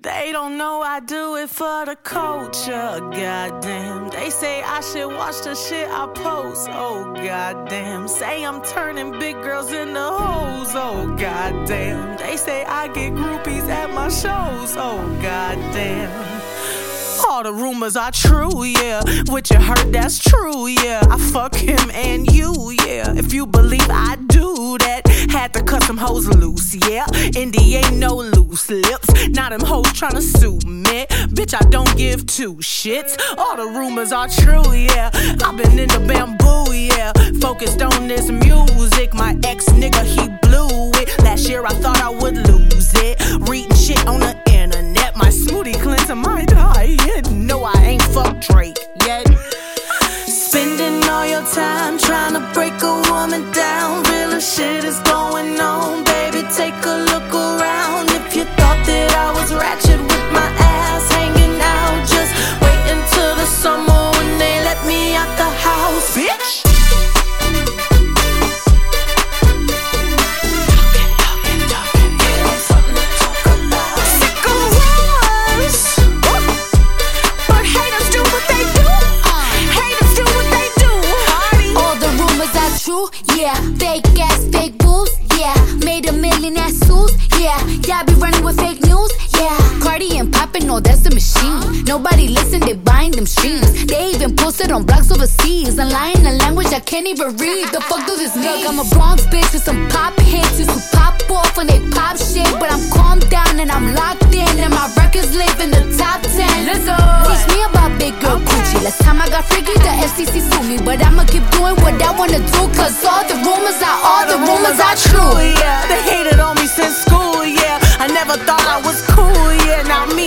They don't know I do it for the culture, goddamn. They say I should watch the shit I post, oh goddamn. Say I'm turning big girls into hoes, oh goddamn. They say I get groupies at my shows, oh goddamn. All the rumors are true, yeah. What you heard, that's true, yeah. I fuck him and you, had to cut hoes loose, yeah. Indy ain't no loose lips. Now them hoes tryna sue me. Bitch, I don't give two shits. All the rumors are true, yeah. I've been in the bamboo, yeah. Focused on this music. My ex nigga, he blew it. Last year I thought I would lose it. Reading shit on the internet. My smoothie cleanser might die. Yeah, no, I ain't fucked Drake yet. Spending all your time trying to break a woman down. Real shit is going true, yeah. Fake ass, fake boos, yeah. Made a million ass suits, yeah. Y'all be running with fake machine. Nobody listen, they buying them streams. They even posted on blogs overseas I'm lying in a language I can't even read. The fuck does this mean? Look, I'm a Bronx bitch with some pop hits who pop off when they pop shit, but I'm calm down and I'm locked in and my records live in the top ten. Let's go. Teach me about big girl okay. coochie. Last time I got freaky, the FCC sued me, but I'ma keep doing what I wanna do. Cause all the rumors are all, all the, the rumors, rumors are true. true. Yeah, they hated on me since school. Yeah, I never thought I was cool. Yeah, now me.